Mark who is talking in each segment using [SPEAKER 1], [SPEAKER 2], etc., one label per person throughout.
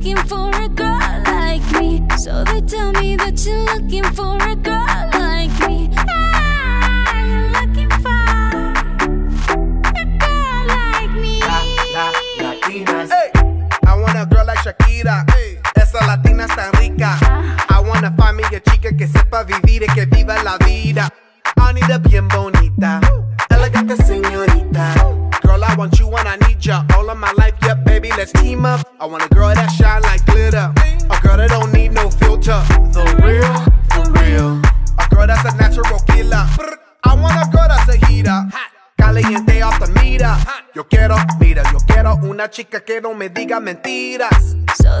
[SPEAKER 1] looking for a girl like me. So they tell me that you're looking for a girl like me.
[SPEAKER 2] Ah, you're looking for a girl like me. Latinas.
[SPEAKER 3] Hey. I want a girl like Shakira. Hey. Esa latina está rica. Ah. I want to find me a chica que sepa vivir y que viva la vida. I need a bien bonita, Ooh. elegante señorita. Ooh. Girl, I want you and I need ya all of my life. Yep, baby, let's team up. I want a girl that shine like glitter. A girl that don't need no filter. The real, for real. A girl that's a natural killer. I want a girl that's a heater. Caliente off the meter. Yo quiero, mira, yo quiero una chica que no me diga mentiras.
[SPEAKER 1] So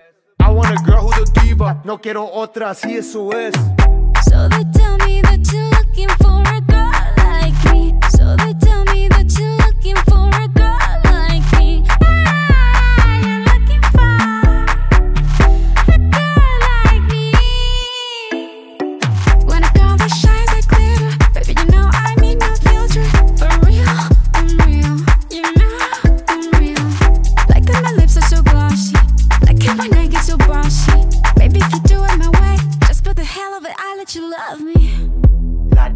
[SPEAKER 3] I want a girl who's a diva. No quiero otra, así eso es.
[SPEAKER 1] So they tell